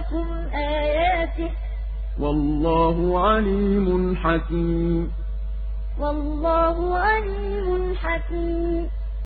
لَكُمْ آيَاتِهِ ۗ. وَاللَّهُ عَلِيمٌ حَكِيمٌ. وَاللَّهُ عَلِيمٌ حَكِيمٌ.